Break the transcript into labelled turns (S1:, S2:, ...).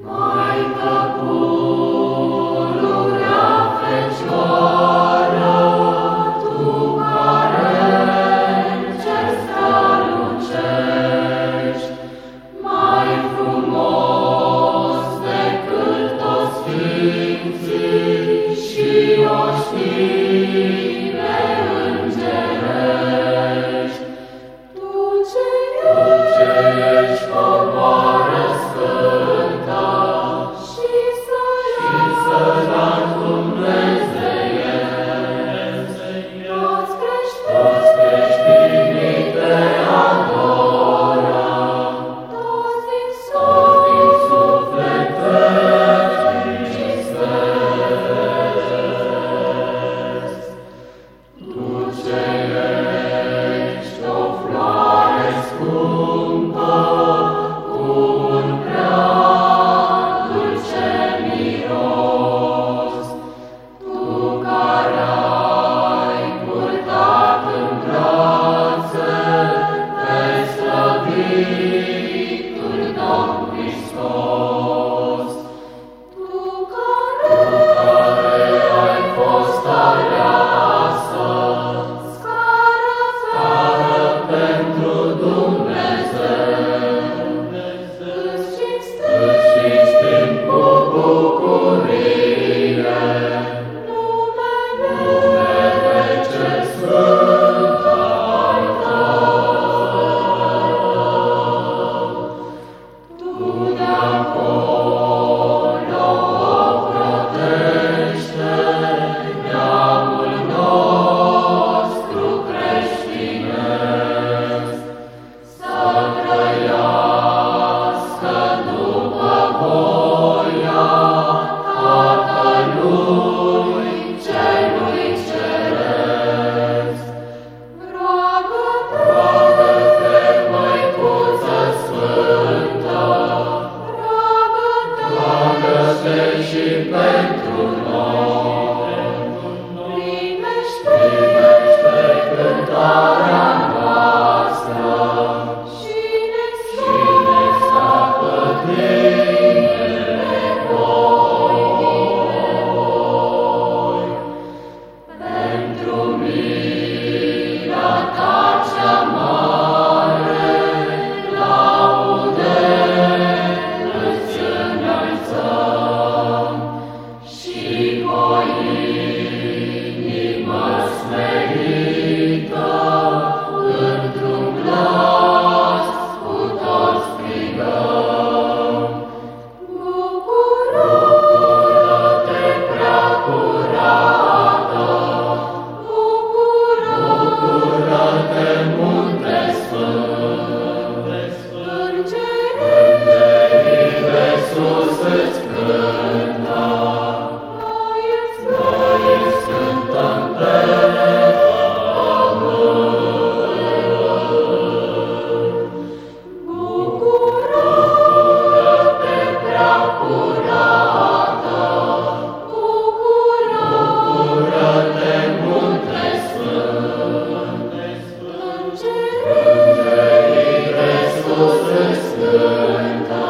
S1: My God. Christos. Ooh. Sfânta,